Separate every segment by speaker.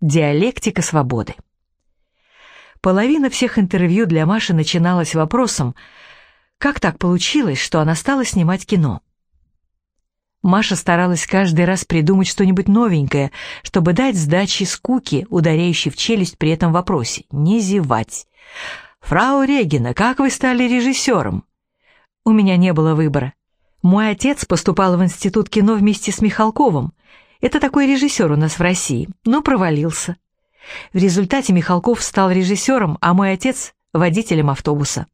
Speaker 1: Диалектика свободы. Половина всех интервью для Маши начиналась вопросом, как так получилось, что она стала снимать кино. Маша старалась каждый раз придумать что-нибудь новенькое, чтобы дать сдачи скуки, ударяющей в челюсть при этом вопросе. Не зевать. «Фрау Регина, как вы стали режиссером?» У меня не было выбора. Мой отец поступал в институт кино вместе с Михалковым. Это такой режиссер у нас в России, но провалился. В результате Михалков стал режиссером, а мой отец — водителем автобуса.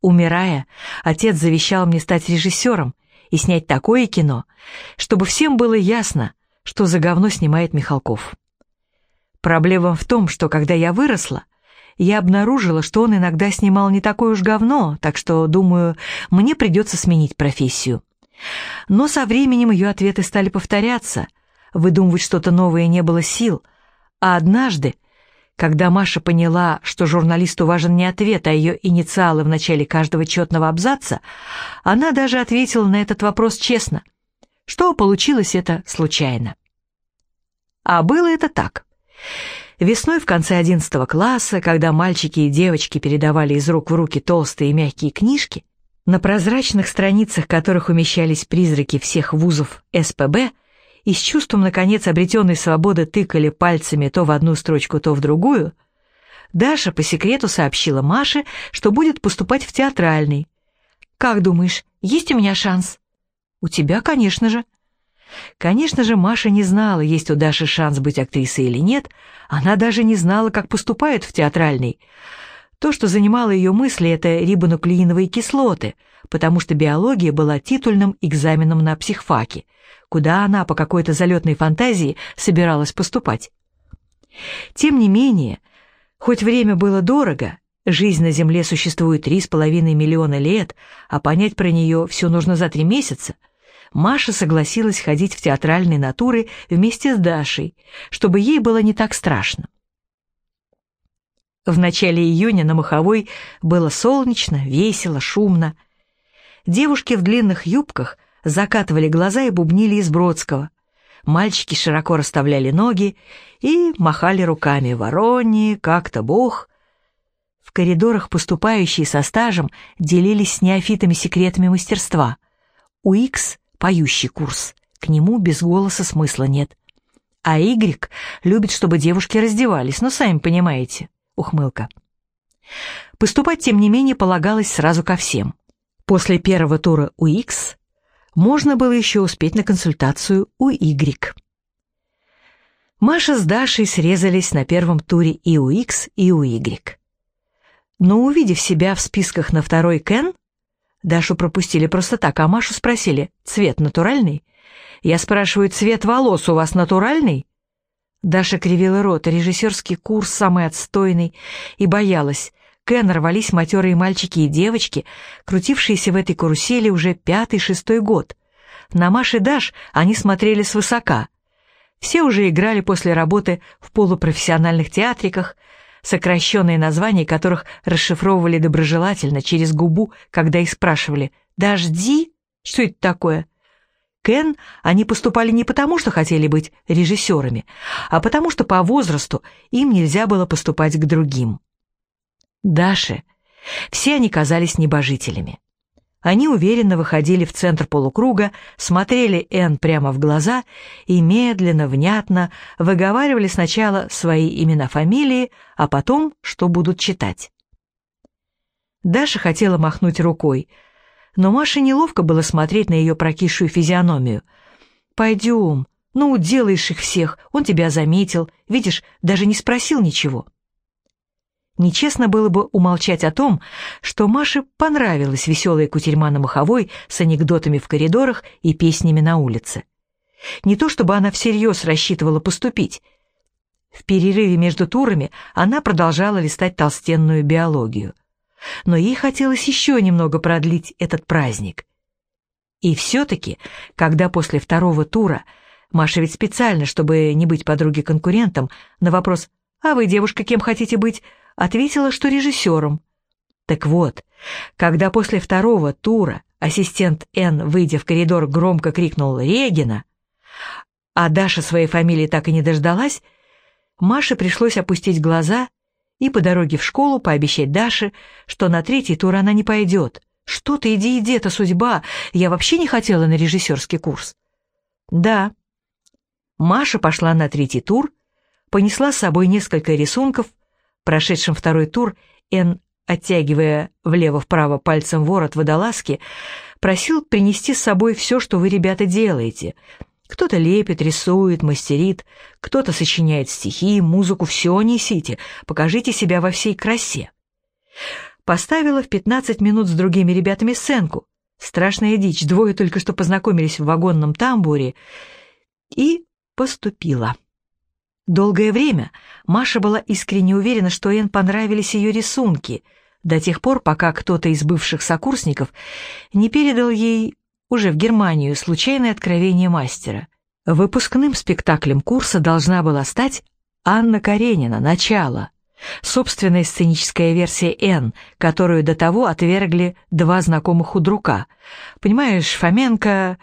Speaker 1: Умирая, отец завещал мне стать режиссером, и снять такое кино, чтобы всем было ясно, что за говно снимает Михалков. Проблема в том, что когда я выросла, я обнаружила, что он иногда снимал не такое уж говно, так что, думаю, мне придется сменить профессию. Но со временем ее ответы стали повторяться, выдумывать что-то новое не было сил, а однажды когда Маша поняла, что журналисту важен не ответ, а ее инициалы в начале каждого четного абзаца, она даже ответила на этот вопрос честно, что получилось это случайно. А было это так. Весной в конце 11 класса, когда мальчики и девочки передавали из рук в руки толстые и мягкие книжки, на прозрачных страницах которых умещались призраки всех вузов СПБ, и с чувством, наконец, обретенной свободы тыкали пальцами то в одну строчку, то в другую, Даша по секрету сообщила Маше, что будет поступать в театральный. «Как думаешь, есть у меня шанс?» «У тебя, конечно же». Конечно же, Маша не знала, есть у Даши шанс быть актрисой или нет, она даже не знала, как поступают в театральный. То, что занимало ее мысли, это рибонуклеиновые кислоты, потому что биология была титульным экзаменом на психфаке — куда она по какой-то залетной фантазии собиралась поступать. Тем не менее, хоть время было дорого, жизнь на Земле существует три с половиной миллиона лет, а понять про нее все нужно за три месяца, Маша согласилась ходить в театральные натуры вместе с Дашей, чтобы ей было не так страшно. В начале июня на Маховой было солнечно, весело, шумно. Девушки в длинных юбках – закатывали глаза и бубнили из Бродского. Мальчики широко расставляли ноги и махали руками «Ворони, как-то Бог». В коридорах поступающие со стажем делились с неофитами секретами мастерства. У Икс поющий курс, к нему без голоса смысла нет. А Y любит, чтобы девушки раздевались, ну, сами понимаете, ухмылка. Поступать, тем не менее, полагалось сразу ко всем. После первого тура у Икс можно было еще успеть на консультацию у Y. Маша с Дашей срезались на первом туре и у X, и у Y. Но увидев себя в списках на второй Кен, Дашу пропустили просто так, а Машу спросили, цвет натуральный? Я спрашиваю, цвет волос у вас натуральный? Даша кривила рот, режиссерский курс самый отстойный, и боялась, Кен рвались матерые мальчики и девочки, крутившиеся в этой карусели уже пятый-шестой год. На Маш и Даш они смотрели свысока. Все уже играли после работы в полупрофессиональных театриках, сокращенные названия которых расшифровывали доброжелательно через губу, когда их спрашивали «Дожди? Что это такое?» Кен они поступали не потому, что хотели быть режиссерами, а потому что по возрасту им нельзя было поступать к другим. Даше. Все они казались небожителями. Они уверенно выходили в центр полукруга, смотрели Энн прямо в глаза и медленно, внятно выговаривали сначала свои имена-фамилии, а потом, что будут читать. Даша хотела махнуть рукой, но Маше неловко было смотреть на ее прокисшую физиономию. «Пойдем, ну, делаешь их всех, он тебя заметил, видишь, даже не спросил ничего». Нечестно было бы умолчать о том, что Маше понравилась веселая кутерьма на Маховой с анекдотами в коридорах и песнями на улице. Не то чтобы она всерьез рассчитывала поступить. В перерыве между турами она продолжала листать толстенную биологию. Но ей хотелось еще немного продлить этот праздник. И все-таки, когда после второго тура Маша ведь специально, чтобы не быть подруги конкурентом, на вопрос «А вы, девушка, кем хотите быть?» Ответила, что режиссером. Так вот, когда после второго тура ассистент Н, выйдя в коридор, громко крикнул «Регина», а Даша своей фамилии так и не дождалась, Маше пришлось опустить глаза и по дороге в школу пообещать Даше, что на третий тур она не пойдет. «Что ты, иди, иди, это судьба. Я вообще не хотела на режиссерский курс». «Да». Маша пошла на третий тур, понесла с собой несколько рисунков. Прошедшим второй тур Н, оттягивая влево-вправо пальцем ворот водолазки, просил принести с собой все, что вы, ребята, делаете. Кто-то лепит, рисует, мастерит, кто-то сочиняет стихи, музыку, все несите, покажите себя во всей красе. Поставила в 15 минут с другими ребятами сценку. Страшная дичь, двое только что познакомились в вагонном тамбуре. И поступила. Долгое время Маша была искренне уверена, что Энн понравились ее рисунки, до тех пор, пока кто-то из бывших сокурсников не передал ей уже в Германию случайное откровение мастера. Выпускным спектаклем курса должна была стать Анна Каренина «Начало», собственная сценическая версия «Н», которую до того отвергли два знакомых худрука. Понимаешь, Фоменко...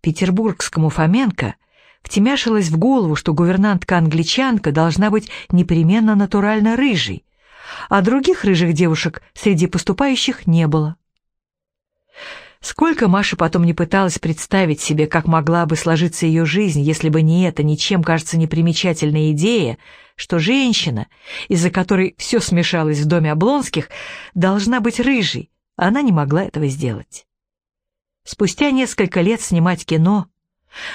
Speaker 1: Петербургскому Фоменко втемяшилось в голову, что гувернантка-англичанка должна быть непременно натурально рыжей, а других рыжих девушек среди поступающих не было. Сколько Маша потом не пыталась представить себе, как могла бы сложиться ее жизнь, если бы не эта ничем, кажется, непримечательная идея, что женщина, из-за которой все смешалось в доме Облонских, должна быть рыжей, она не могла этого сделать. Спустя несколько лет снимать кино,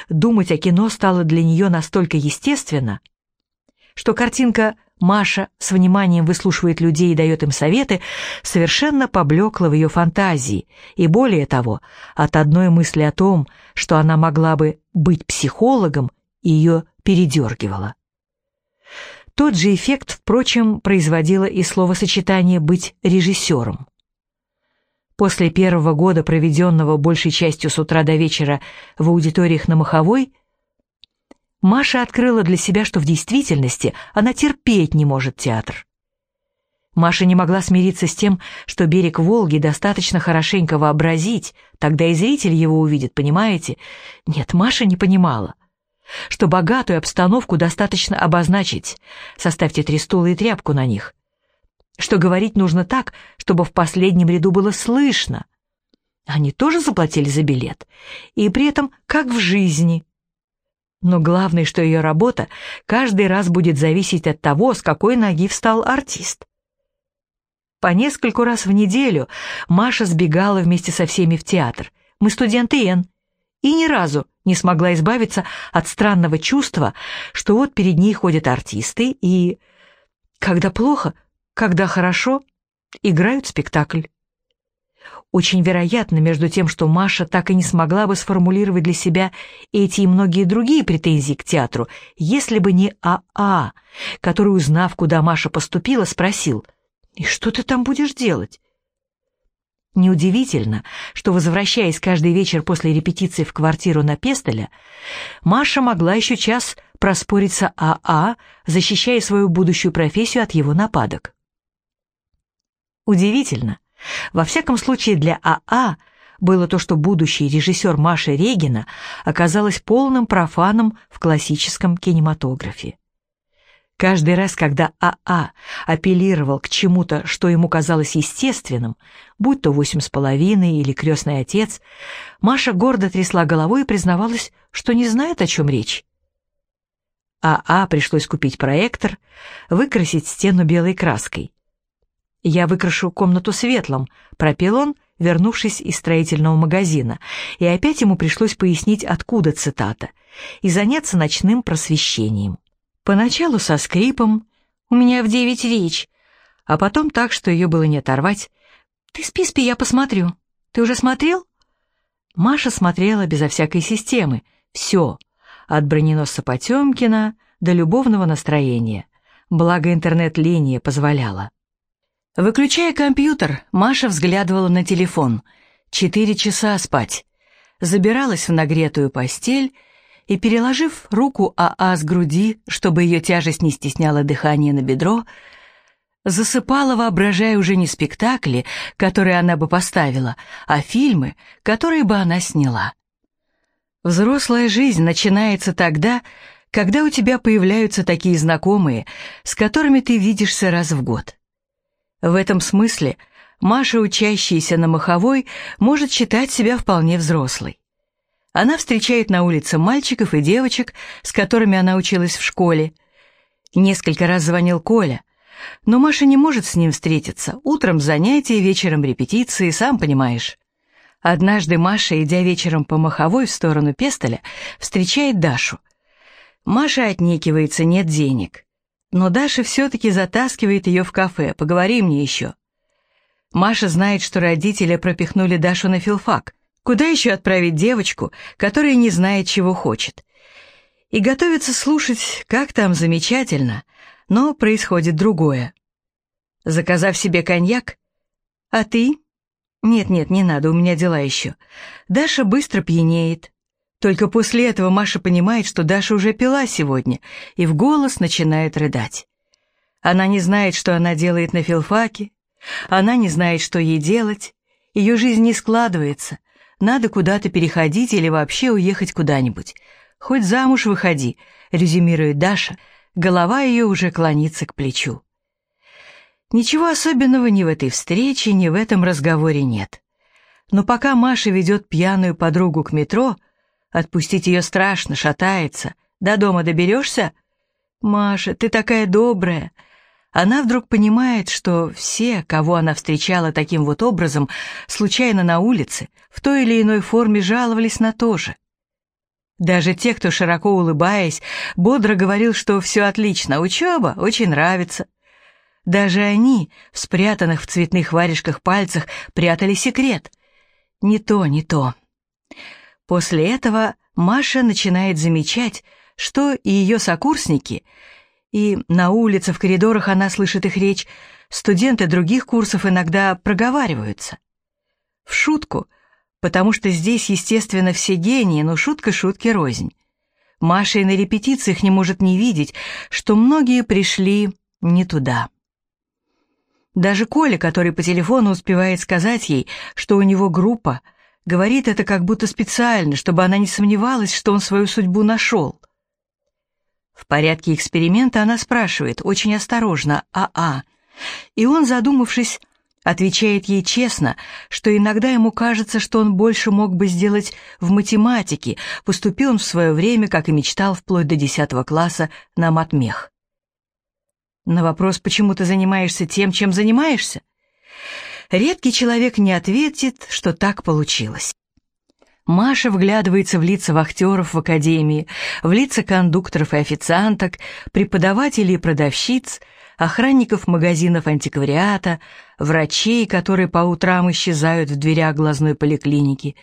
Speaker 1: думать о кино стало для нее настолько естественно, что картинка Маша с вниманием выслушивает людей и дает им советы, совершенно поблекла в ее фантазии, и более того, от одной мысли о том, что она могла бы быть психологом, ее передергивала. Тот же эффект, впрочем, производило и словосочетание «быть режиссером». После первого года, проведенного большей частью с утра до вечера в аудиториях на Маховой, Маша открыла для себя, что в действительности она терпеть не может театр. Маша не могла смириться с тем, что берег Волги достаточно хорошенько вообразить, тогда и зритель его увидит, понимаете? Нет, Маша не понимала. Что богатую обстановку достаточно обозначить, составьте три стула и тряпку на них. Что говорить нужно так, чтобы в последнем ряду было слышно. Они тоже заплатили за билет, и при этом как в жизни – но главное, что ее работа каждый раз будет зависеть от того, с какой ноги встал артист. По нескольку раз в неделю Маша сбегала вместе со всеми в театр. Мы студенты Н. И ни разу не смогла избавиться от странного чувства, что вот перед ней ходят артисты и... Когда плохо, когда хорошо, играют спектакль. Очень вероятно, между тем, что Маша так и не смогла бы сформулировать для себя эти и многие другие претензии к театру, если бы не АА, а, который, узнав, куда Маша поступила, спросил «И что ты там будешь делать?» Неудивительно, что, возвращаясь каждый вечер после репетиции в квартиру на Пестеля, Маша могла еще час проспорить с АА, а, защищая свою будущую профессию от его нападок. Удивительно, во всяком случае для АА а было то, что будущий режиссер Маша Регина оказалась полным профаном в классическом кинематографе. Каждый раз, когда АА а апеллировал к чему-то, что ему казалось естественным, будь то «Восемь с половиной» или «Крестный отец», Маша гордо трясла головой и признавалась, что не знает, о чем речь. АА а пришлось купить проектор, выкрасить стену белой краской. «Я выкрашу комнату светлым», — пропел он, вернувшись из строительного магазина, и опять ему пришлось пояснить, откуда цитата, и заняться ночным просвещением. Поначалу со скрипом «У меня в девять речь», а потом так, что ее было не оторвать. «Ты спи, спи, я посмотрю. Ты уже смотрел?» Маша смотрела безо всякой системы. Все, от броненосца Потемкина до любовного настроения. Благо интернет-линия позволяла. Выключая компьютер, Маша взглядывала на телефон. Четыре часа спать. Забиралась в нагретую постель и, переложив руку АА с груди, чтобы ее тяжесть не стесняла дыхание на бедро, засыпала, воображая уже не спектакли, которые она бы поставила, а фильмы, которые бы она сняла. Взрослая жизнь начинается тогда, когда у тебя появляются такие знакомые, с которыми ты видишься раз в год. В этом смысле Маша, учащаяся на Маховой, может считать себя вполне взрослой. Она встречает на улице мальчиков и девочек, с которыми она училась в школе. Несколько раз звонил Коля, но Маша не может с ним встретиться. Утром занятия, вечером репетиции, сам понимаешь. Однажды Маша, идя вечером по Маховой в сторону Пестоля, встречает Дашу. Маша отнекивается, нет денег. Но Даша все-таки затаскивает ее в кафе, поговори мне еще. Маша знает, что родители пропихнули Дашу на филфак. Куда еще отправить девочку, которая не знает, чего хочет? И готовится слушать, как там замечательно, но происходит другое. Заказав себе коньяк, а ты? Нет-нет, не надо, у меня дела еще. Даша быстро пьянеет. Только после этого Маша понимает, что Даша уже пила сегодня, и в голос начинает рыдать. Она не знает, что она делает на филфаке, она не знает, что ей делать, ее жизнь не складывается, надо куда-то переходить или вообще уехать куда-нибудь. Хоть замуж выходи, резюмирует Даша, голова ее уже клонится к плечу. Ничего особенного ни в этой встрече, ни в этом разговоре нет. Но пока Маша ведет пьяную подругу к метро, отпустить ее страшно, шатается. До дома доберешься? Маша, ты такая добрая. Она вдруг понимает, что все, кого она встречала таким вот образом, случайно на улице, в той или иной форме жаловались на то же. Даже те, кто, широко улыбаясь, бодро говорил, что все отлично, учеба очень нравится. Даже они, в спрятанных в цветных варежках пальцах, прятали секрет. Не то, не то. После этого Маша начинает замечать, что и ее сокурсники — и на улице, в коридорах она слышит их речь, студенты других курсов иногда проговариваются. В шутку, потому что здесь, естественно, все гении, но шутка шутки рознь. Маша и на репетициях не может не видеть, что многие пришли не туда. Даже Коля, который по телефону успевает сказать ей, что у него группа, говорит это как будто специально, чтобы она не сомневалась, что он свою судьбу нашел. В порядке эксперимента она спрашивает, очень осторожно, «А-а». И он, задумавшись, отвечает ей честно, что иногда ему кажется, что он больше мог бы сделать в математике, поступил он в свое время, как и мечтал, вплоть до 10 класса, на матмех. На вопрос, почему ты занимаешься тем, чем занимаешься, редкий человек не ответит, что так получилось. Маша вглядывается в лица вахтеров в академии, в лица кондукторов и официанток, преподавателей и продавщиц, охранников магазинов антиквариата, врачей, которые по утрам исчезают в дверях глазной поликлиники,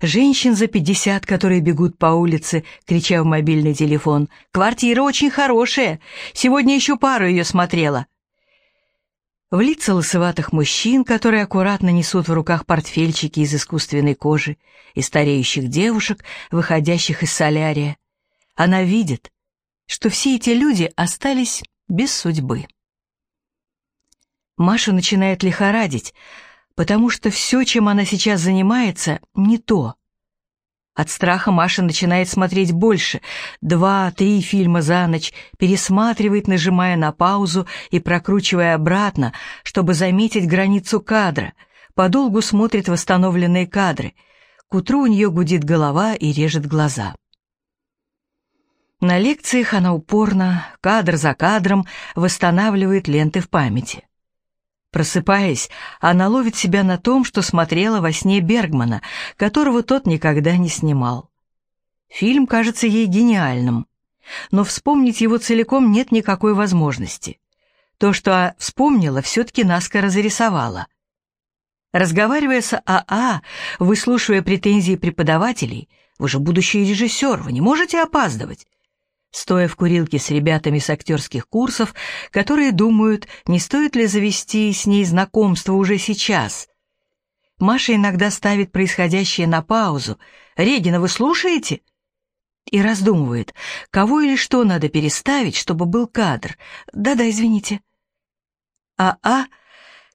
Speaker 1: женщин за пятьдесят, которые бегут по улице, крича в мобильный телефон «Квартира очень хорошая! Сегодня еще пару ее смотрела!» В лица лысоватых мужчин, которые аккуратно несут в руках портфельчики из искусственной кожи, и стареющих девушек, выходящих из солярия. Она видит, что все эти люди остались без судьбы. Маша начинает лихорадить, потому что все, чем она сейчас занимается, не то — от страха Маша начинает смотреть больше, два-три фильма за ночь, пересматривает, нажимая на паузу и прокручивая обратно, чтобы заметить границу кадра, подолгу смотрит восстановленные кадры. К утру у нее гудит голова и режет глаза. На лекциях она упорно, кадр за кадром, восстанавливает ленты в памяти. Просыпаясь, она ловит себя на том, что смотрела во сне Бергмана, которого тот никогда не снимал. Фильм кажется ей гениальным, но вспомнить его целиком нет никакой возможности. То, что вспомнила, все-таки наскоро зарисовала. Разговаривая с АА, выслушивая претензии преподавателей, вы же будущий режиссер, вы не можете опаздывать стоя в курилке с ребятами с актерских курсов, которые думают, не стоит ли завести с ней знакомство уже сейчас. Маша иногда ставит происходящее на паузу. «Регина, вы слушаете?» И раздумывает, кого или что надо переставить, чтобы был кадр. «Да-да, извините». А-а,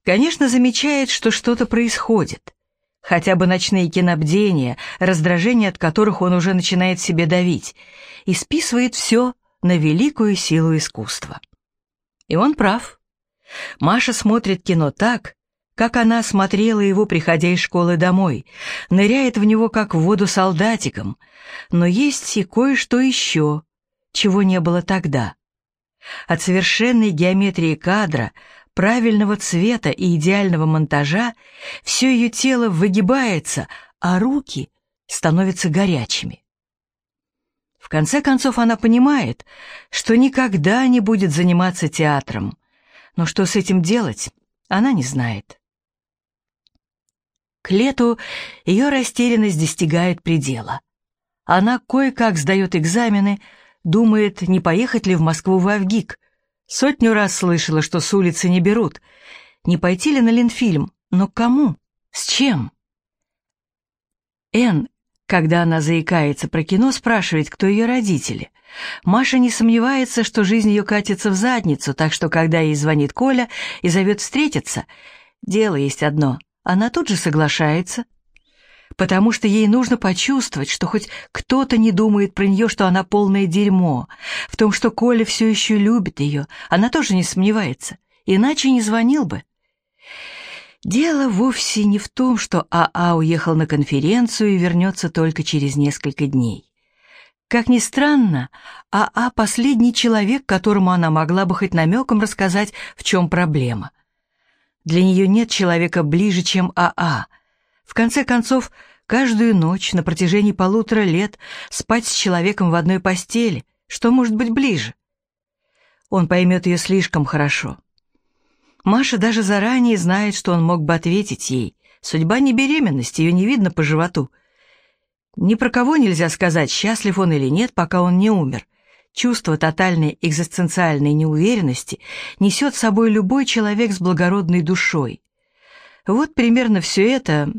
Speaker 1: конечно, замечает, что что-то происходит. Хотя бы ночные кинобдения, раздражение от которых он уже начинает себе давить, и списывает все на великую силу искусства. И он прав. Маша смотрит кино так, как она смотрела его, приходя из школы домой, ныряет в него, как в воду солдатиком, но есть и кое-что еще, чего не было тогда. От совершенной геометрии кадра, правильного цвета и идеального монтажа все ее тело выгибается, а руки становятся горячими. В конце концов она понимает, что никогда не будет заниматься театром, но что с этим делать, она не знает. К лету ее растерянность достигает предела. Она кое-как сдает экзамены, думает, не поехать ли в Москву в Авгик. Сотню раз слышала, что с улицы не берут. Не пойти ли на Ленфильм? Но кому? С чем? Н, когда она заикается про кино, спрашивает, кто ее родители. Маша не сомневается, что жизнь ее катится в задницу, так что, когда ей звонит Коля и зовет встретиться, дело есть одно — она тут же соглашается, потому что ей нужно почувствовать, что хоть кто-то не думает про нее, что она полное дерьмо, в том, что Коля все еще любит ее, она тоже не сомневается, иначе не звонил бы. Дело вовсе не в том, что АА а уехал на конференцию и вернется только через несколько дней. Как ни странно, АА а — последний человек, которому она могла бы хоть намеком рассказать, в чем проблема — для нее нет человека ближе, чем АА. А. В конце концов, каждую ночь на протяжении полутора лет спать с человеком в одной постели, что может быть ближе? Он поймет ее слишком хорошо. Маша даже заранее знает, что он мог бы ответить ей. Судьба не беременность, ее не видно по животу. Ни про кого нельзя сказать, счастлив он или нет, пока он не умер. Чувство тотальной экзистенциальной неуверенности несет с собой любой человек с благородной душой. Вот примерно все это,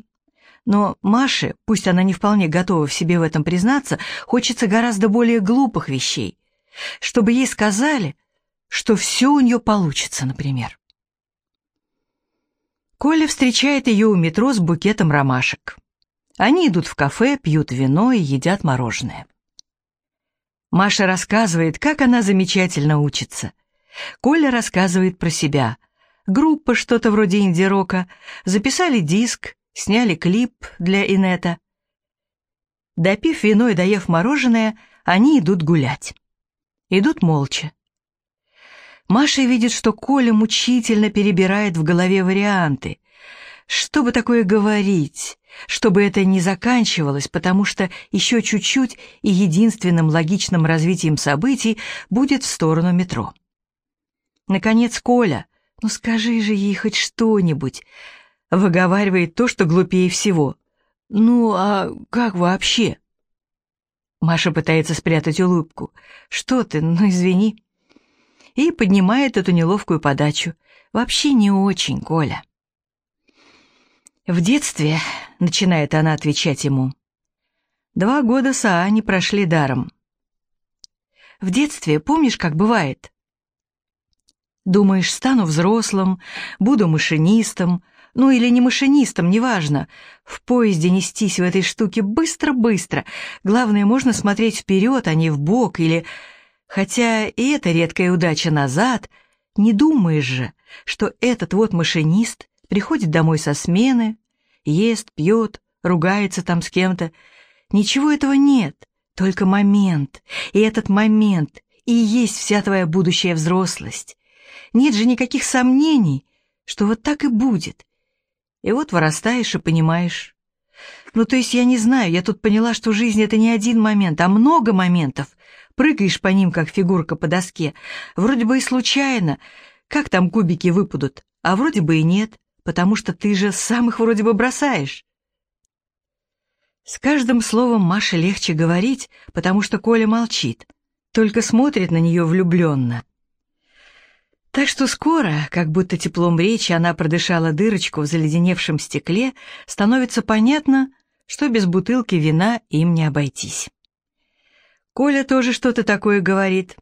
Speaker 1: но Маше, пусть она не вполне готова в себе в этом признаться, хочется гораздо более глупых вещей, чтобы ей сказали, что все у нее получится, например. Коля встречает ее у метро с букетом ромашек. Они идут в кафе, пьют вино и едят мороженое. Маша рассказывает, как она замечательно учится. Коля рассказывает про себя. Группа что-то вроде инди-рока. Записали диск, сняли клип для инета. Допив вино и доев мороженое, они идут гулять. Идут молча. Маша видит, что Коля мучительно перебирает в голове варианты. Что бы такое говорить? чтобы это не заканчивалось, потому что еще чуть-чуть и единственным логичным развитием событий будет в сторону метро. Наконец Коля, ну скажи же ей хоть что-нибудь, выговаривает то, что глупее всего. Ну а как вообще? Маша пытается спрятать улыбку. Что ты, ну извини. И поднимает эту неловкую подачу. Вообще не очень, Коля. В детстве, начинает она отвечать ему, два года САА прошли даром. В детстве, помнишь, как бывает? Думаешь, стану взрослым, буду машинистом, ну или не машинистом, неважно. В поезде нестись в этой штуке быстро-быстро. Главное, можно смотреть вперед, а не в бок или... Хотя и это редкая удача назад. Не думаешь же, что этот вот машинист приходит домой со смены, ест, пьет, ругается там с кем-то. Ничего этого нет, только момент. И этот момент и есть вся твоя будущая взрослость. Нет же никаких сомнений, что вот так и будет. И вот вырастаешь и понимаешь. Ну, то есть я не знаю, я тут поняла, что жизнь — это не один момент, а много моментов. Прыгаешь по ним, как фигурка по доске. Вроде бы и случайно, как там кубики выпадут, а вроде бы и нет потому что ты же сам их вроде бы бросаешь. С каждым словом Маше легче говорить, потому что Коля молчит, только смотрит на нее влюбленно. Так что скоро, как будто теплом речи она продышала дырочку в заледеневшем стекле, становится понятно, что без бутылки вина им не обойтись. Коля тоже что-то такое говорит.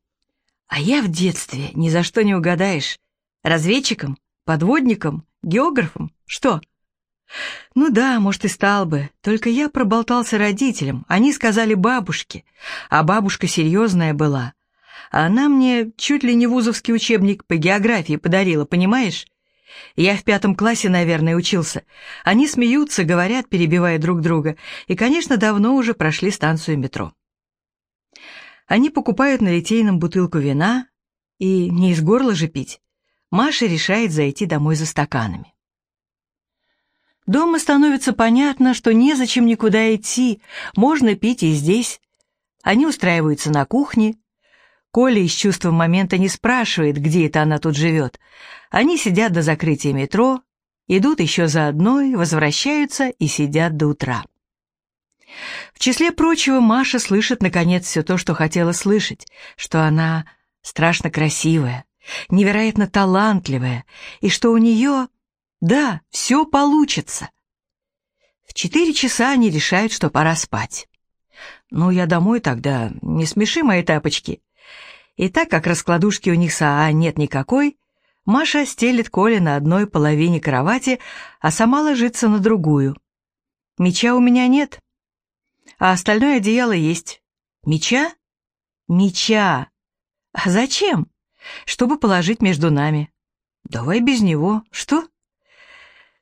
Speaker 1: А я в детстве ни за что не угадаешь. Разведчиком? Подводником? Географом? Что? Ну да, может и стал бы, только я проболтался родителям, они сказали бабушке, а бабушка серьезная была. Она мне чуть ли не вузовский учебник по географии подарила, понимаешь? Я в пятом классе, наверное, учился. Они смеются, говорят, перебивая друг друга, и, конечно, давно уже прошли станцию метро. Они покупают на Литейном бутылку вина, и не из горла же пить. Маша решает зайти домой за стаканами. Дома становится понятно, что незачем никуда идти, можно пить и здесь. Они устраиваются на кухне. Коля из чувства момента не спрашивает, где это она тут живет. Они сидят до закрытия метро, идут еще за одной, возвращаются и сидят до утра. В числе прочего Маша слышит, наконец, все то, что хотела слышать, что она страшно красивая, невероятно талантливая, и что у нее да, все получится. В четыре часа они решают, что пора спать. Ну, я домой тогда, не смеши мои тапочки. И так как раскладушки у них с АА нет никакой, Маша стелит Коле на одной половине кровати, а сама ложится на другую. Меча у меня нет, а остальное одеяло есть. Меча? Меча. А зачем? Чтобы положить между нами. Давай без него. Что?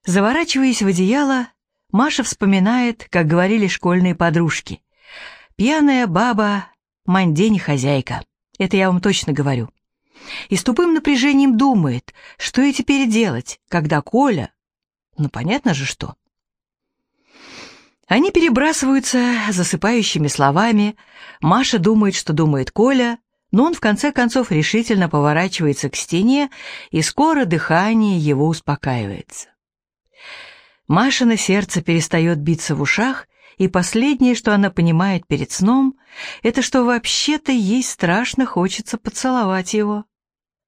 Speaker 1: Заворачиваясь в одеяло, Маша вспоминает, как говорили школьные подружки. «Пьяная баба, мандень хозяйка». Это я вам точно говорю. И с тупым напряжением думает, что ей теперь делать, когда Коля... Ну, понятно же, что. Они перебрасываются засыпающими словами. Маша думает, что думает Коля, но он в конце концов решительно поворачивается к стене, и скоро дыхание его успокаивается. Машина сердце перестает биться в ушах, и последнее, что она понимает перед сном, это что вообще-то ей страшно хочется поцеловать его.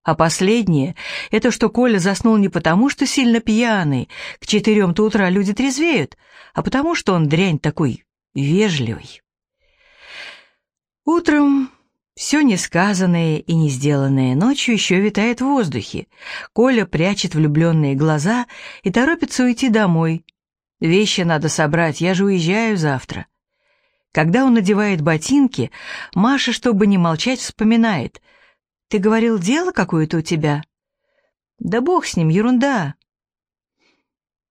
Speaker 1: А последнее — это что Коля заснул не потому, что сильно пьяный, к четырем-то утра люди трезвеют, а потому что он дрянь такой вежливый. Утром все несказанное и не сделанное ночью еще витает в воздухе. Коля прячет влюбленные глаза и торопится уйти домой. Вещи надо собрать, я же уезжаю завтра. Когда он надевает ботинки, Маша, чтобы не молчать, вспоминает. «Ты говорил, дело какое-то у тебя?» «Да бог с ним, ерунда».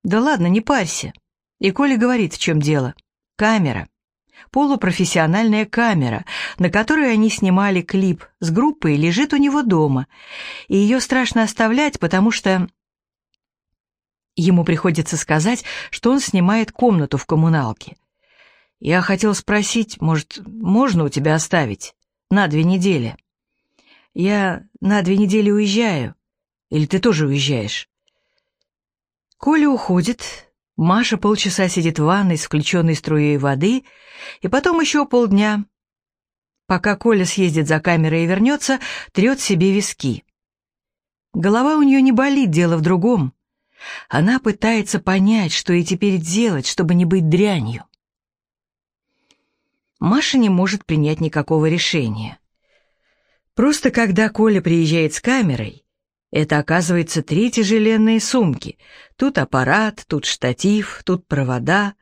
Speaker 1: «Да ладно, не парься». И Коля говорит, в чем дело. «Камера» полупрофессиональная камера, на которой они снимали клип с группой, лежит у него дома, и ее страшно оставлять, потому что... Ему приходится сказать, что он снимает комнату в коммуналке. Я хотел спросить, может, можно у тебя оставить? На две недели. Я на две недели уезжаю. Или ты тоже уезжаешь? Коля уходит, Маша полчаса сидит в ванной с включенной струей воды, и потом еще полдня. Пока Коля съездит за камерой и вернется, трет себе виски. Голова у нее не болит, дело в другом. Она пытается понять, что ей теперь делать, чтобы не быть дрянью. Маша не может принять никакого решения. Просто когда Коля приезжает с камерой, это, оказывается, три тяжеленные сумки. Тут аппарат, тут штатив, тут провода,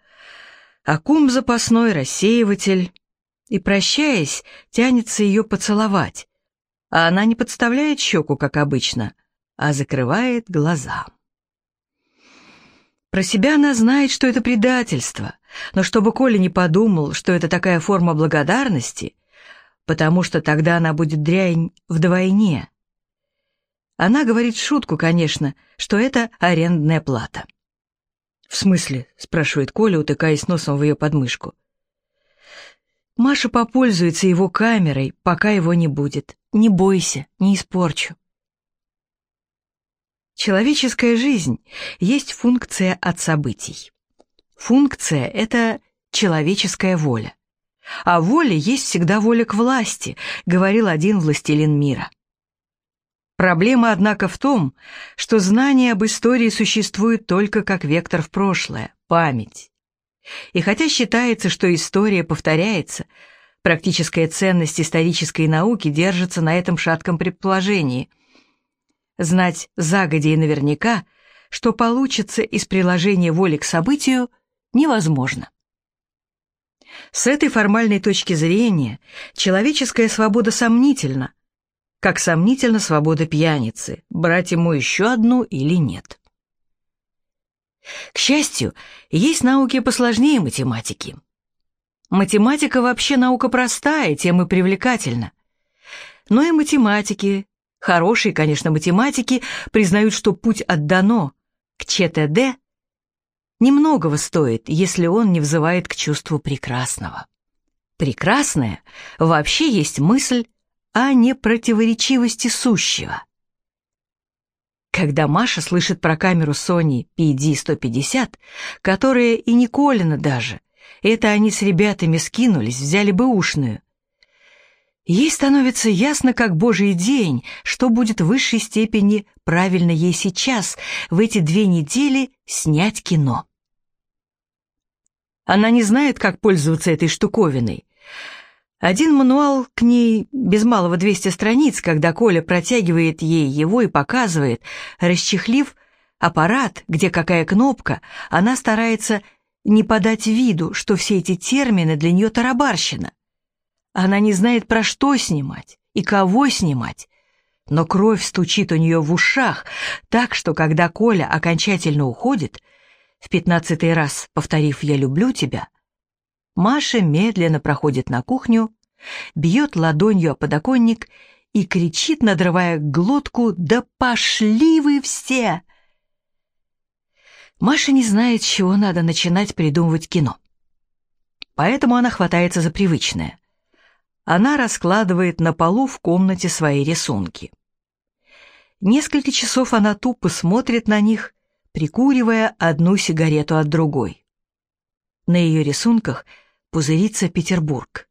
Speaker 1: акум запасной, рассеиватель. И, прощаясь, тянется ее поцеловать. А она не подставляет щеку, как обычно, а закрывает глаза. Про себя она знает, что это предательство, но чтобы Коля не подумал, что это такая форма благодарности, потому что тогда она будет дрянь вдвойне — она говорит шутку, конечно, что это арендная плата. «В смысле?» — спрашивает Коля, утыкаясь носом в ее подмышку. «Маша попользуется его камерой, пока его не будет. Не бойся, не испорчу». Человеческая жизнь есть функция от событий. Функция — это человеческая воля. А воля есть всегда воля к власти, говорил один властелин мира. Проблема, однако, в том, что знание об истории существует только как вектор в прошлое, память. И хотя считается, что история повторяется, практическая ценность исторической науки держится на этом шатком предположении. Знать загодя и наверняка что получится из приложения воли к событию, невозможно. С этой формальной точки зрения человеческая свобода сомнительна, как сомнительна свобода пьяницы, брать ему еще одну или нет. К счастью, есть науки посложнее математики. Математика вообще наука простая, тем и привлекательна. Но и математики, хорошие, конечно, математики, признают, что путь от дано к ЧТД немногого стоит, если он не взывает к чувству прекрасного. Прекрасное вообще есть мысль о непротиворечивости сущего. Когда Маша слышит про камеру Sony PD-150, которая и не Колина даже, это они с ребятами скинулись, взяли бы ушную. Ей становится ясно, как божий день, что будет в высшей степени правильно ей сейчас, в эти две недели, снять кино. Она не знает, как пользоваться этой штуковиной. Один мануал к ней без малого 200 страниц, когда Коля протягивает ей его и показывает, расчехлив аппарат, где какая кнопка, она старается не подать виду, что все эти термины для нее тарабарщина. Она не знает, про что снимать и кого снимать, но кровь стучит у нее в ушах, так что, когда Коля окончательно уходит, в пятнадцатый раз повторив «я люблю тебя», Маша медленно проходит на кухню, бьет ладонью о подоконник и кричит, надрывая глотку «Да пошли вы все!» Маша не знает, с чего надо начинать придумывать кино. Поэтому она хватается за привычное. Она раскладывает на полу в комнате свои рисунки. Несколько часов она тупо смотрит на них, прикуривая одну сигарету от другой. На ее рисунках – пузырится Петербург.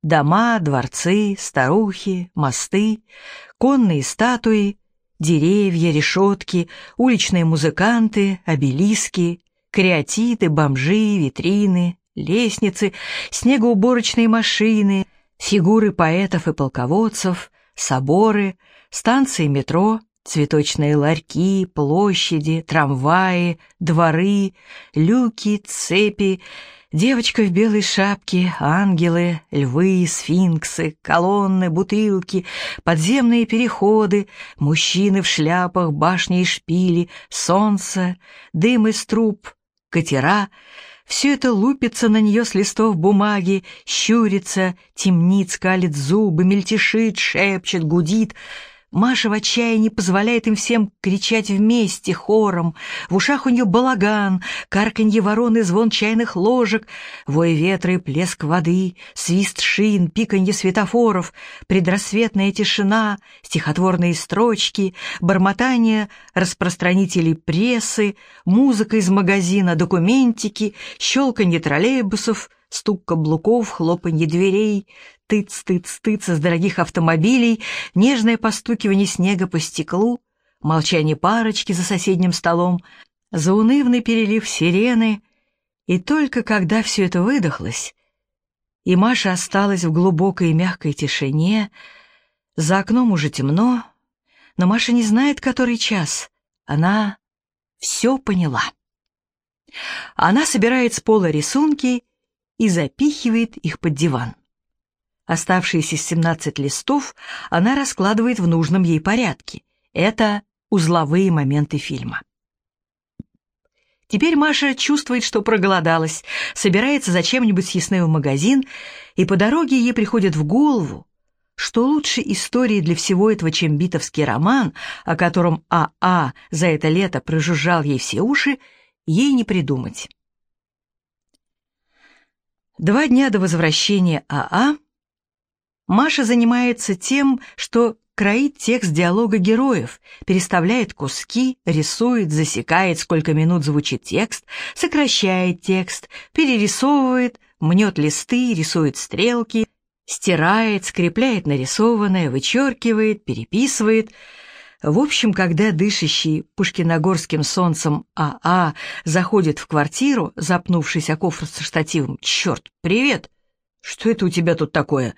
Speaker 1: Дома, дворцы, старухи, мосты, конные статуи, деревья, решетки, уличные музыканты, обелиски, креатиты, бомжи, витрины, лестницы, снегоуборочные машины, фигуры поэтов и полководцев, соборы, станции метро, цветочные ларьки, площади, трамваи, дворы, люки, цепи, Девочка в белой шапке, ангелы, львы, сфинксы, колонны, бутылки, подземные переходы, мужчины в шляпах, башни и шпили, солнце, дым из труб, катера — все это лупится на нее с листов бумаги, щурится, темнит, скалит зубы, мельтешит, шепчет, гудит — Маша в отчаянии позволяет им всем кричать вместе, хором. В ушах у нее балаган, карканье ворон и звон чайных ложек, вой ветра и плеск воды, свист шин, пиканье светофоров, предрассветная тишина, стихотворные строчки, бормотание распространителей прессы, музыка из магазина, документики, щелканье троллейбусов, стук каблуков, хлопанье дверей, тыц-тыц-тыц из дорогих автомобилей, нежное постукивание снега по стеклу, молчание парочки за соседним столом, заунывный перелив сирены, и только когда все это выдохлось, и Маша осталась в глубокой и мягкой тишине, за окном уже темно, но Маша не знает, который час, она все поняла. Она собирает с пола рисунки и запихивает их под диван. Оставшиеся 17 листов она раскладывает в нужном ей порядке. Это узловые моменты фильма. Теперь Маша чувствует, что проголодалась, собирается за чем-нибудь съестной в магазин, и по дороге ей приходит в голову, что лучше истории для всего этого, чем битовский роман, о котором АА а за это лето прожужжал ей все уши, ей не придумать. Два дня до возвращения АА Маша занимается тем, что кроит текст диалога героев, переставляет куски, рисует, засекает, сколько минут звучит текст, сокращает текст, перерисовывает, мнет листы, рисует стрелки, стирает, скрепляет нарисованное, вычеркивает, переписывает. В общем, когда дышащий пушкиногорским солнцем АА а заходит в квартиру, запнувшись о кофр со штативом, «Черт, привет! Что это у тебя тут такое?»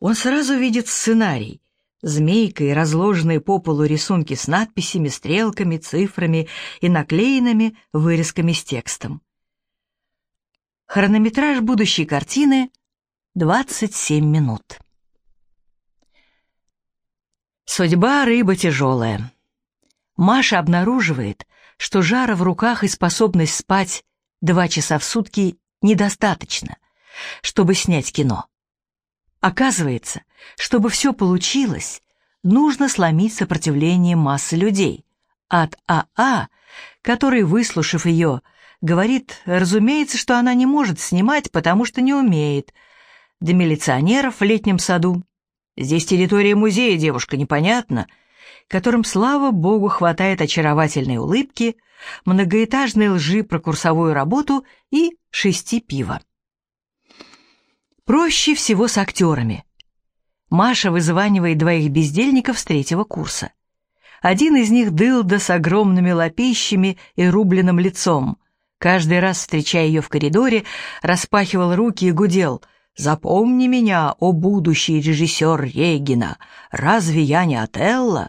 Speaker 1: он сразу видит сценарий. змейкой разложенные по полу рисунки с надписями, стрелками, цифрами и наклеенными вырезками с текстом. Хронометраж будущей картины — 27 минут. Судьба рыба тяжелая. Маша обнаруживает, что жара в руках и способность спать два часа в сутки недостаточно, чтобы снять кино. Оказывается, чтобы все получилось, нужно сломить сопротивление массы людей. От АА, который, выслушав ее, говорит, разумеется, что она не может снимать, потому что не умеет, до милиционеров в летнем саду. Здесь территория музея, девушка, непонятно, которым, слава богу, хватает очаровательной улыбки, многоэтажной лжи про курсовую работу и шести пива. Проще всего с актерами. Маша вызванивает двоих бездельников с третьего курса. Один из них дылда с огромными лапищами и рубленным лицом. Каждый раз, встречая ее в коридоре, распахивал руки и гудел «Запомни меня, о будущий режиссер Регина! Разве я не Отелло?»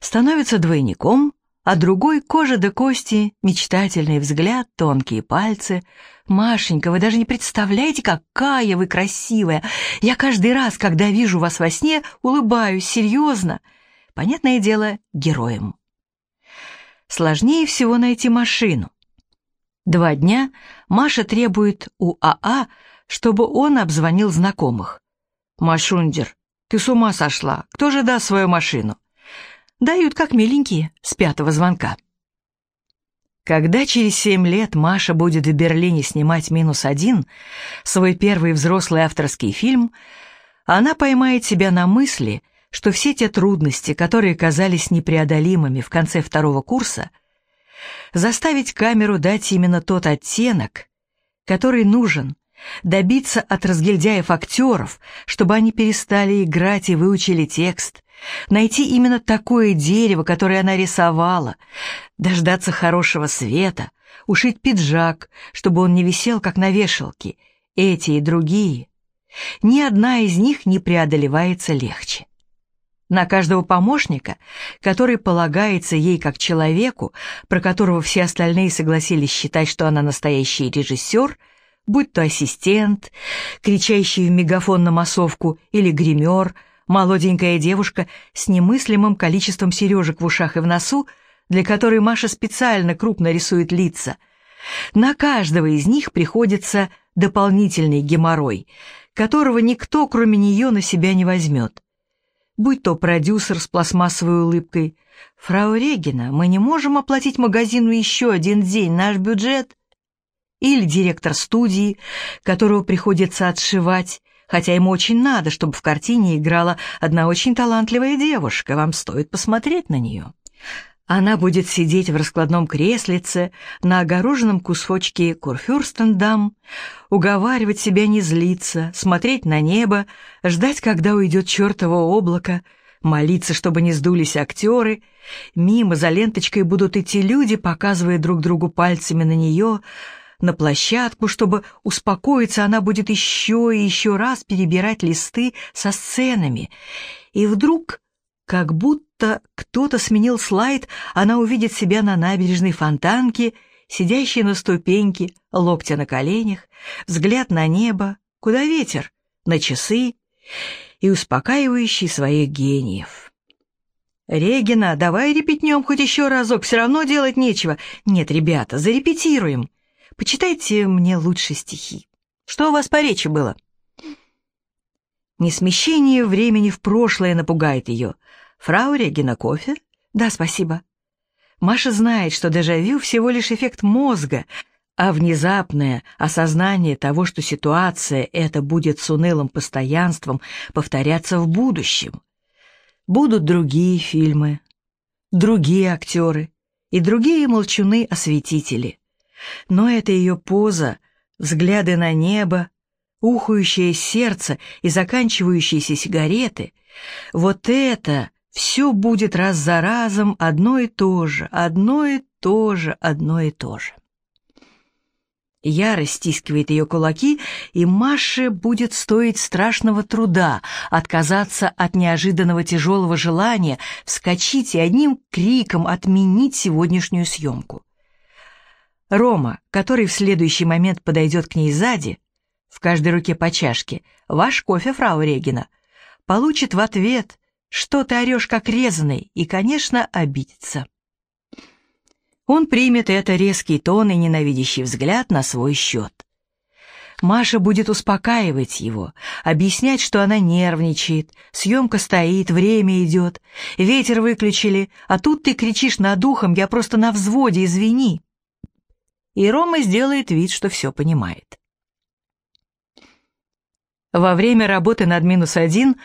Speaker 1: Становится двойником, а другой кожа до кости, мечтательный взгляд, тонкие пальцы. «Машенька, вы даже не представляете, какая вы красивая! Я каждый раз, когда вижу вас во сне, улыбаюсь, серьезно!» Понятное дело, героем. Сложнее всего найти машину. Два дня Маша требует у АА, чтобы он обзвонил знакомых. «Машундер, ты с ума сошла! Кто же даст свою машину?» Дают как миленькие с пятого звонка. Когда через семь лет Маша будет в Берлине снимать «Минус один», свой первый взрослый авторский фильм, она поймает себя на мысли, что все те трудности, которые казались непреодолимыми в конце второго курса, заставить камеру дать именно тот оттенок, который нужен, добиться от разгильдяев актеров, чтобы они перестали играть и выучили текст, найти именно такое дерево, которое она рисовала, дождаться хорошего света, ушить пиджак, чтобы он не висел, как на вешалке, эти и другие. Ни одна из них не преодолевается легче. На каждого помощника, который полагается ей как человеку, про которого все остальные согласились считать, что она настоящий режиссер, будь то ассистент, кричащий в мегафон на массовку или гример – молоденькая девушка с немыслимым количеством сережек в ушах и в носу, для которой Маша специально крупно рисует лица. На каждого из них приходится дополнительный геморрой, которого никто, кроме нее, на себя не возьмет. Будь то продюсер с пластмассовой улыбкой. «Фрау Регина, мы не можем оплатить магазину еще один день, наш бюджет...» Или директор студии, которого приходится отшивать, хотя ему очень надо, чтобы в картине играла одна очень талантливая девушка, вам стоит посмотреть на нее. Она будет сидеть в раскладном креслице на огороженном кусочке Курфюрстендам, уговаривать себя не злиться, смотреть на небо, ждать, когда уйдет чертово облако, молиться, чтобы не сдулись актеры. Мимо за ленточкой будут идти люди, показывая друг другу пальцами на нее, на площадку, чтобы успокоиться, она будет еще и еще раз перебирать листы со сценами. И вдруг, как будто кто-то сменил слайд, она увидит себя на набережной фонтанке, сидящей на ступеньке, локтя на коленях, взгляд на небо, куда ветер, на часы и успокаивающий своих гениев. «Регина, давай репетнем хоть еще разок, все равно делать нечего. Нет, ребята, зарепетируем. Почитайте мне лучше стихи. Что у вас по речи было?» Несмещение времени в прошлое напугает ее. «Фрау Регина, кофе?» «Да, спасибо». Маша знает, что дежавю всего лишь эффект мозга, а внезапное осознание того, что ситуация эта будет с унылым постоянством повторяться в будущем. Будут другие фильмы, другие актеры и другие молчуны-осветители. Но это ее поза, взгляды на небо, ухающее сердце и заканчивающиеся сигареты, вот это все будет раз за разом одно и то же, одно и то же, одно и то же. Ярость стискивает ее кулаки, и Маше будет стоить страшного труда отказаться от неожиданного тяжелого желания вскочить и одним криком отменить сегодняшнюю съемку. Рома, который в следующий момент подойдет к ней сзади, в каждой руке по чашке, «Ваш кофе, фрау Регина», получит в ответ «Что ты орешь, как резаный?» и, конечно, обидится. Он примет это резкий тон и ненавидящий взгляд на свой счет. Маша будет успокаивать его, объяснять, что она нервничает, съемка стоит, время идет, ветер выключили, а тут ты кричишь над духом, я просто на взводе, извини. И Рома сделает вид, что все понимает. Во время работы над минус один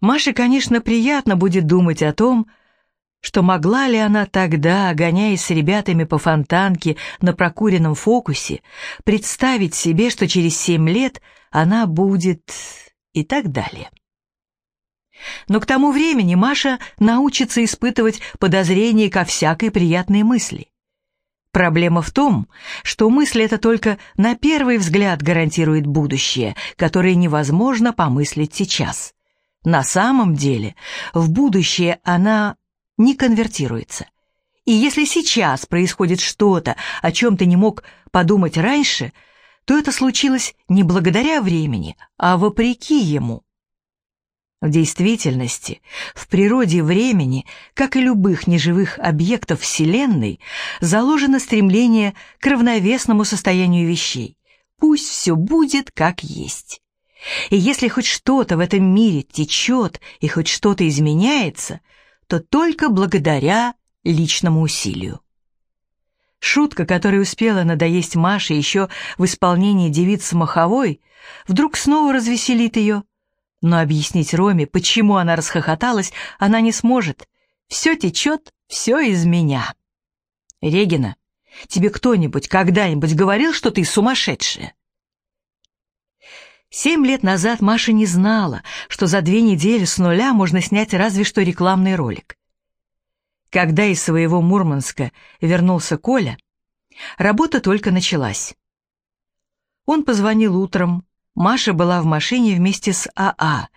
Speaker 1: Маше, конечно, приятно будет думать о том, что могла ли она тогда, гоняясь с ребятами по фонтанке на прокуренном фокусе, представить себе, что через семь лет она будет и так далее. Но к тому времени Маша научится испытывать подозрение ко всякой приятной мысли. Проблема в том, что мысль эта только на первый взгляд гарантирует будущее, которое невозможно помыслить сейчас. На самом деле, в будущее она не конвертируется. И если сейчас происходит что-то, о чем ты не мог подумать раньше, то это случилось не благодаря времени, а вопреки ему. В действительности, в природе времени, как и любых неживых объектов Вселенной, заложено стремление к равновесному состоянию вещей. Пусть все будет как есть. И если хоть что-то в этом мире течет и хоть что-то изменяется – то только благодаря личному усилию. Шутка, которая успела надоесть Маше еще в исполнении девицы Маховой, вдруг снова развеселит ее. Но объяснить Роме, почему она расхохоталась, она не сможет. Все течет, все из меня. Регина, тебе кто-нибудь когда-нибудь говорил, что ты сумасшедшая? Семь лет назад Маша не знала, что за две недели с нуля можно снять разве что рекламный ролик. Когда из своего Мурманска вернулся Коля, работа только началась. Он позвонил утром, Маша была в машине вместе с АА, а.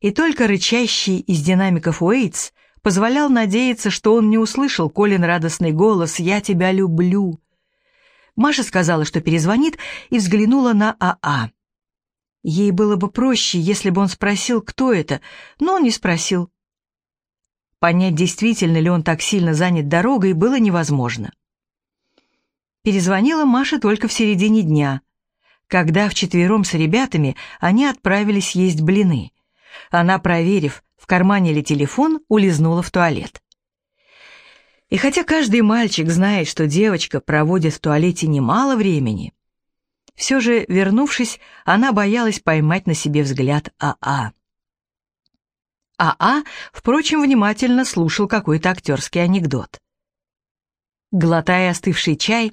Speaker 1: и только рычащий из динамиков Уэйтс позволял надеяться, что он не услышал Колин радостный голос «Я тебя люблю». Маша сказала, что перезвонит, и взглянула на АА. А. Ей было бы проще, если бы он спросил, кто это, но он не спросил. Понять, действительно ли он так сильно занят дорогой, было невозможно. Перезвонила Маша только в середине дня, когда вчетвером с ребятами они отправились есть блины. Она, проверив, в кармане ли телефон, улизнула в туалет. И хотя каждый мальчик знает, что девочка проводит в туалете немало времени, все же, вернувшись, она боялась поймать на себе взгляд АА. АА, впрочем, внимательно слушал какой-то актерский анекдот. Глотая остывший чай,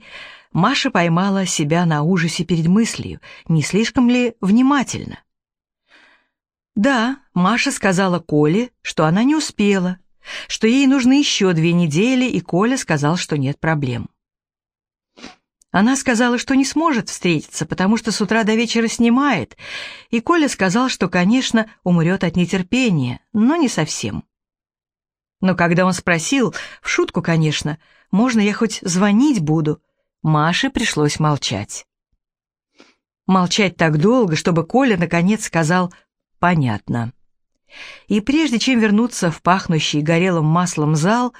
Speaker 1: Маша поймала себя на ужасе перед мыслью, не слишком ли внимательно. Да, Маша сказала Коле, что она не успела, что ей нужно еще две недели, и Коля сказал, что нет проблем. Она сказала, что не сможет встретиться, потому что с утра до вечера снимает, и Коля сказал, что, конечно, умрет от нетерпения, но не совсем. Но когда он спросил, в шутку, конечно, можно я хоть звонить буду, Маше пришлось молчать. Молчать так долго, чтобы Коля наконец сказал «понятно». И прежде чем вернуться в пахнущий горелым маслом зал,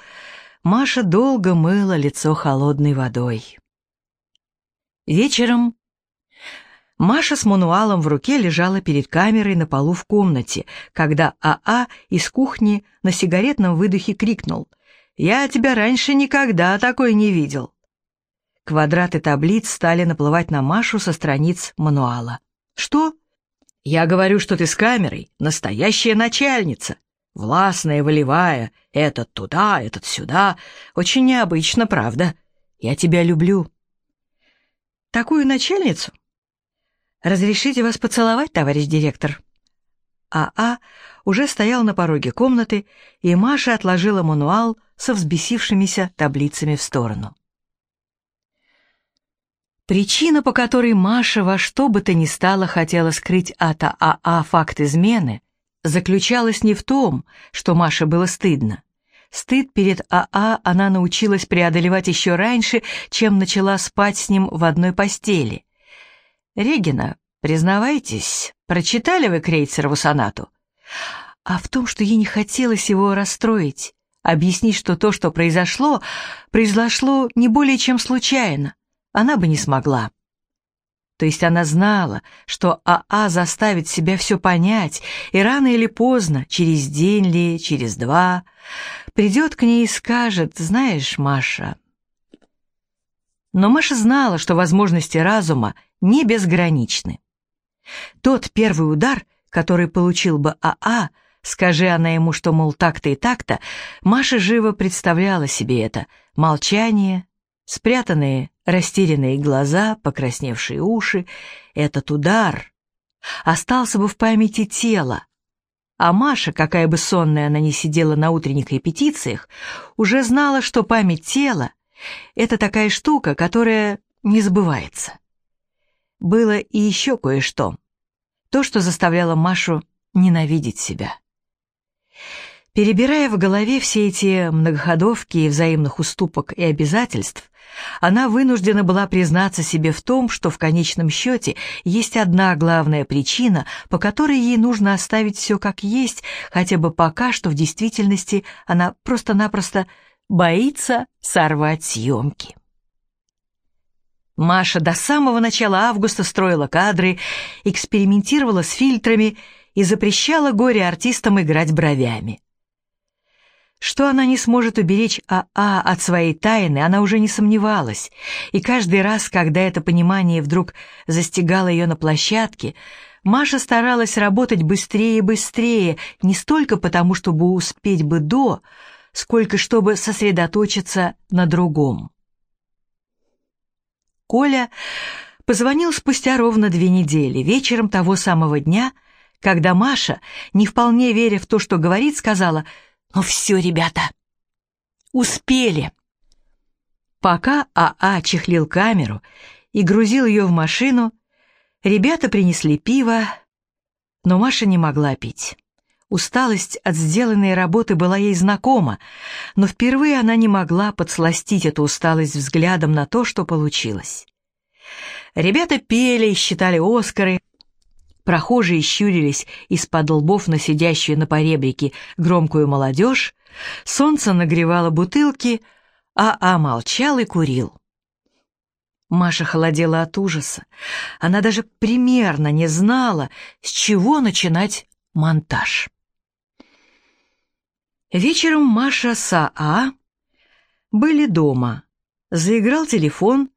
Speaker 1: Маша долго мыла лицо холодной водой. Вечером Маша с мануалом в руке лежала перед камерой на полу в комнате, когда АА а из кухни на сигаретном выдохе крикнул «Я тебя раньше никогда такой не видел». Квадраты таблиц стали наплывать на Машу со страниц мануала. «Что?» «Я говорю, что ты с камерой, настоящая начальница. Властная, волевая, этот туда, этот сюда. Очень необычно, правда? Я тебя люблю». Такую начальницу? Разрешите вас поцеловать, товарищ директор? АА а уже стоял на пороге комнаты, и Маша отложила мануал со взбесившимися таблицами в сторону. Причина, по которой Маша во что бы то ни стало хотела скрыть от АА факт измены, заключалась не в том, что Маше было стыдно. Стыд перед АА она научилась преодолевать еще раньше, чем начала спать с ним в одной постели. «Регина, признавайтесь, прочитали вы Крейцерову сонату?» А в том, что ей не хотелось его расстроить, объяснить, что то, что произошло, произошло не более чем случайно, она бы не смогла. То есть она знала, что АА заставит себя все понять, и рано или поздно, через день ли, через два, придет к ней и скажет, знаешь, Маша... Но Маша знала, что возможности разума не безграничны. Тот первый удар, который получил бы АА, скажи она ему, что, мол, так-то и так-то, Маша живо представляла себе это. Молчание, спрятанные, растерянные глаза, покрасневшие уши, этот удар остался бы в памяти тела. А Маша, какая бы сонная она ни сидела на утренних репетициях, уже знала, что память тела — это такая штука, которая не забывается. Было и еще кое-что. То, что заставляло Машу ненавидеть себя. Перебирая в голове все эти многоходовки взаимных уступок и обязательств, она вынуждена была признаться себе в том, что в конечном счете есть одна главная причина, по которой ей нужно оставить все как есть, хотя бы пока что в действительности она просто-напросто боится сорвать съемки. Маша до самого начала августа строила кадры, экспериментировала с фильтрами и запрещала горе-артистам играть бровями. Что она не сможет уберечь АА от своей тайны, она уже не сомневалась, и каждый раз, когда это понимание вдруг застигало ее на площадке, Маша старалась работать быстрее и быстрее, не столько потому, чтобы успеть бы до, сколько чтобы сосредоточиться на другом. Коля позвонил спустя ровно две недели, вечером того самого дня, когда Маша, не вполне веря в то, что говорит, сказала — ну все, ребята, успели. Пока АА чехлил камеру и грузил ее в машину, ребята принесли пиво, но Маша не могла пить. Усталость от сделанной работы была ей знакома, но впервые она не могла подсластить эту усталость взглядом на то, что получилось. Ребята пели и считали Оскары, Прохожие щурились из-под лбов на сидящую на поребрике громкую молодежь, солнце нагревало бутылки, а А молчал и курил. Маша холодела от ужаса. Она даже примерно не знала, с чего начинать монтаж. Вечером Маша с АА были дома. Заиграл телефон,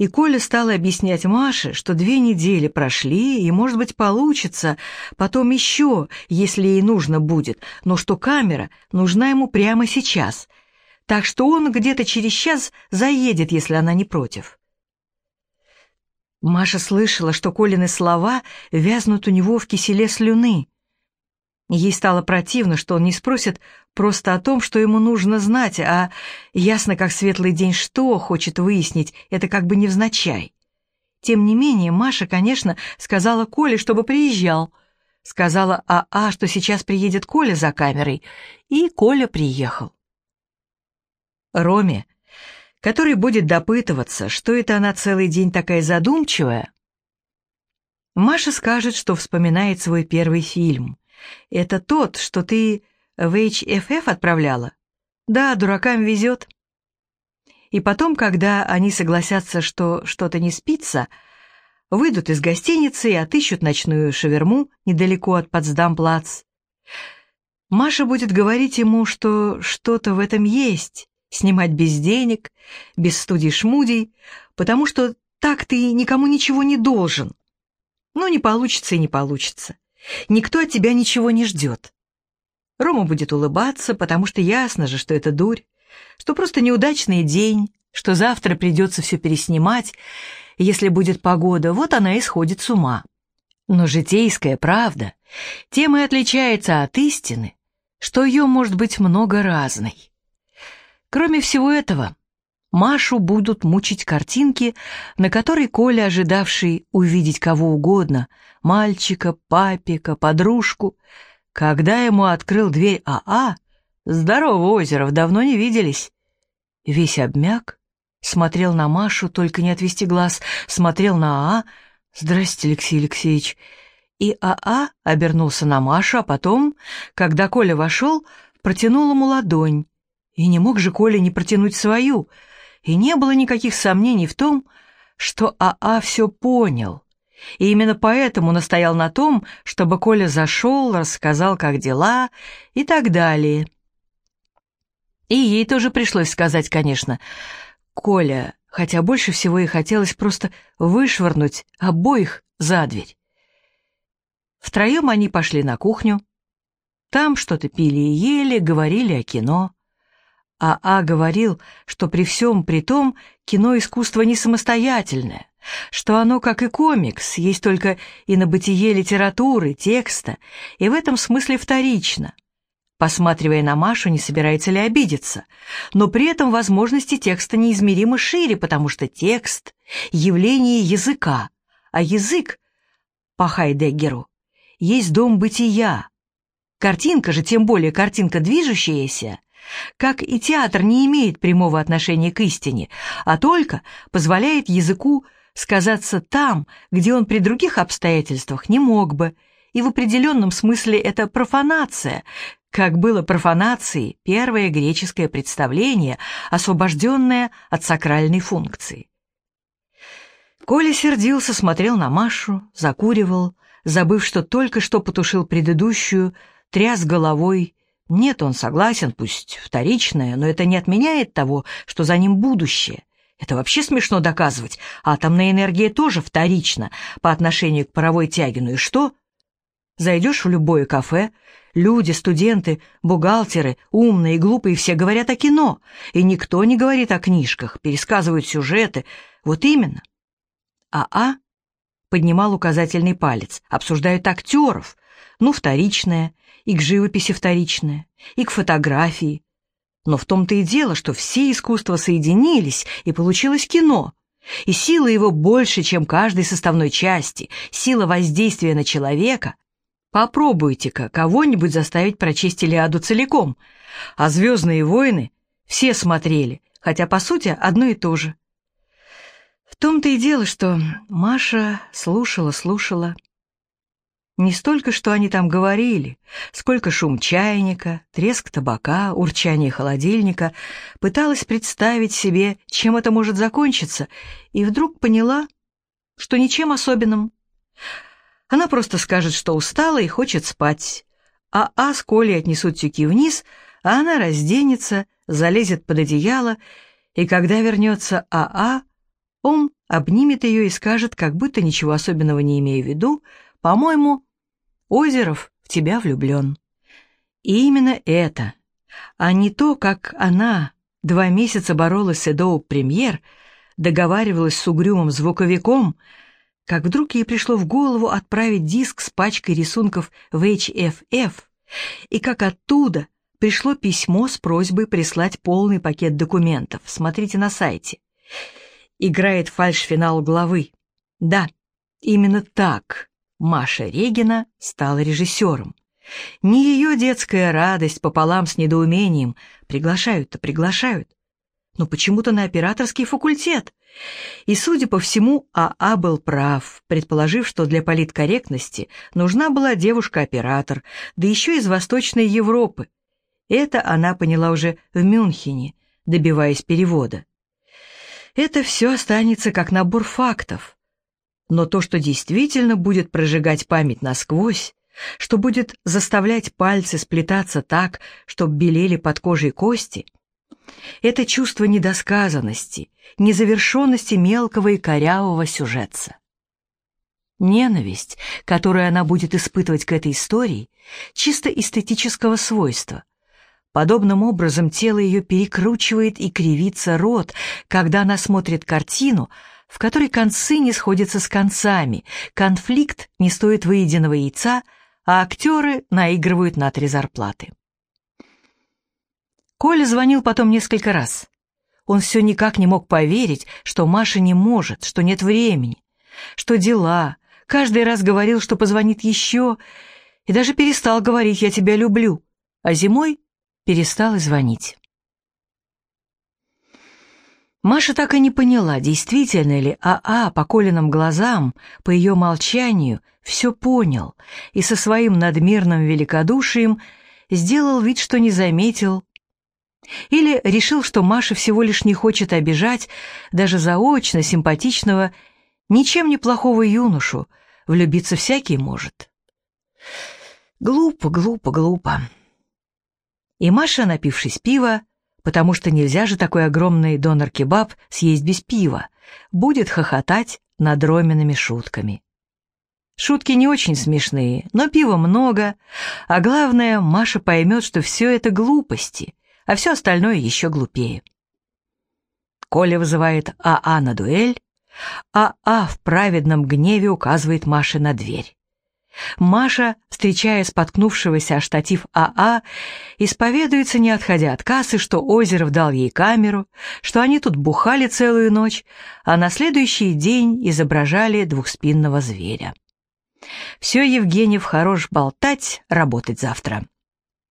Speaker 1: и Коля стал объяснять Маше, что две недели прошли, и, может быть, получится, потом еще, если ей нужно будет, но что камера нужна ему прямо сейчас, так что он где-то через час заедет, если она не против. Маша слышала, что Колины слова вязнут у него в киселе слюны. Ей стало противно, что он не спросит просто о том, что ему нужно знать, а ясно как светлый день что хочет выяснить, это как бы невзначай. Тем не менее, Маша, конечно, сказала Коле, чтобы приезжал. Сказала АА, что сейчас приедет Коля за камерой, и Коля приехал. Роме, который будет допытываться, что это она целый день такая задумчивая, Маша скажет, что вспоминает свой первый фильм. Это тот, что ты в HFF отправляла? Да, дуракам везет. И потом, когда они согласятся, что что-то не спится, выйдут из гостиницы и отыщут ночную шаверму недалеко от Потсдамплац. Маша будет говорить ему, что что-то в этом есть, снимать без денег, без студий-шмудий, потому что так ты никому ничего не должен. Ну, не получится и не получится. Никто от тебя ничего не ждет. Рома будет улыбаться, потому что ясно же, что это дурь, что просто неудачный день, что завтра придется все переснимать, если будет погода, вот она и сходит с ума. Но житейская правда тем и отличается от истины, что ее может быть много разной. Кроме всего этого, Машу будут мучить картинки, на которой Коля, ожидавший увидеть кого угодно, мальчика, папика, подружку, когда ему открыл дверь АА, «Здорово, Озеров, давно не виделись». Весь обмяк, смотрел на Машу, только не отвести глаз, смотрел на АА, «Здрасте, Алексей Алексеевич». И АА обернулся на Машу, а потом, когда Коля вошел, протянул ему ладонь. И не мог же Коля не протянуть свою — и не было никаких сомнений в том, что АА все понял. И именно поэтому настоял на том, чтобы Коля зашел, рассказал, как дела и так далее. И ей тоже пришлось сказать, конечно, «Коля», хотя больше всего ей хотелось просто вышвырнуть обоих за дверь. Втроем они пошли на кухню. Там что-то пили и ели, говорили о кино. А А говорил, что при всем при том кино искусство не самостоятельное, что оно, как и комикс, есть только и на бытие литературы, текста, и в этом смысле вторично. Посматривая на Машу, не собирается ли обидеться, но при этом возможности текста неизмеримо шире, потому что текст — явление языка, а язык, по Хайдеггеру, есть дом бытия. Картинка же, тем более картинка движущаяся — как и театр не имеет прямого отношения к истине, а только позволяет языку сказаться там, где он при других обстоятельствах не мог бы, и в определенном смысле это профанация, как было профанацией первое греческое представление, освобожденное от сакральной функции. Коля сердился, смотрел на Машу, закуривал, забыв, что только что потушил предыдущую, тряс головой нет, он согласен, пусть вторичное, но это не отменяет того, что за ним будущее. Это вообще смешно доказывать. Атомная энергия тоже вторична по отношению к паровой тяге. Ну и что? Зайдешь в любое кафе, люди, студенты, бухгалтеры, умные и глупые, все говорят о кино, и никто не говорит о книжках, пересказывают сюжеты. Вот именно. А А поднимал указательный палец, обсуждают актеров, ну, вторичное, и к живописи вторичное, и к фотографии. Но в том-то и дело, что все искусства соединились, и получилось кино. И сила его больше, чем каждой составной части, сила воздействия на человека. Попробуйте-ка кого-нибудь заставить прочесть Илиаду целиком. А «Звездные войны» все смотрели, хотя, по сути, одно и то же. В том-то и дело, что Маша слушала-слушала, не столько, что они там говорили, сколько шум чайника, треск табака, урчание холодильника, пыталась представить себе, чем это может закончиться, и вдруг поняла, что ничем особенным. Она просто скажет, что устала и хочет спать, а А с Колей отнесут тюки вниз, а она разденется, залезет под одеяло, и когда вернется АА, он обнимет ее и скажет, как будто ничего особенного не имея в виду, по-моему, Озеров в тебя влюблен. И именно это, а не то, как она два месяца боролась с Эдоу Премьер, договаривалась с угрюмым звуковиком, как вдруг ей пришло в голову отправить диск с пачкой рисунков в HFF, и как оттуда пришло письмо с просьбой прислать полный пакет документов. Смотрите на сайте. Играет фальш-финал главы. Да, именно так Маша Регина стала режиссером. Не ее детская радость пополам с недоумением. Приглашают-то приглашают. Но почему-то на операторский факультет. И, судя по всему, АА был прав, предположив, что для политкорректности нужна была девушка-оператор, да еще из Восточной Европы. Это она поняла уже в Мюнхене, добиваясь перевода. Это все останется как набор фактов но то, что действительно будет прожигать память насквозь, что будет заставлять пальцы сплетаться так, чтобы белели под кожей кости, это чувство недосказанности, незавершенности мелкого и корявого сюжетца. Ненависть, которую она будет испытывать к этой истории, чисто эстетического свойства. Подобным образом тело ее перекручивает и кривится рот, когда она смотрит картину, в которой концы не сходятся с концами, конфликт не стоит выеденного яйца, а актеры наигрывают на три зарплаты. Коля звонил потом несколько раз. Он все никак не мог поверить, что Маша не может, что нет времени, что дела. Каждый раз говорил, что позвонит еще, и даже перестал говорить «я тебя люблю», а зимой перестал и звонить. Маша так и не поняла, действительно ли АА по Колиным глазам, по ее молчанию, все понял и со своим надмирным великодушием сделал вид, что не заметил. Или решил, что Маша всего лишь не хочет обижать даже заочно симпатичного, ничем не плохого юношу, влюбиться всякий может. Глупо, глупо, глупо. И Маша, напившись пива, потому что нельзя же такой огромный донор-кебаб съесть без пива, будет хохотать над Ромиными шутками. Шутки не очень смешные, но пива много, а главное, Маша поймет, что все это глупости, а все остальное еще глупее. Коля вызывает АА на дуэль, АА в праведном гневе указывает Маше на дверь. Маша, встречая споткнувшегося о штатив АА, исповедуется, не отходя от кассы, что Озеров дал ей камеру, что они тут бухали целую ночь, а на следующий день изображали двухспинного зверя. Все Евгеньев хорош болтать, работать завтра.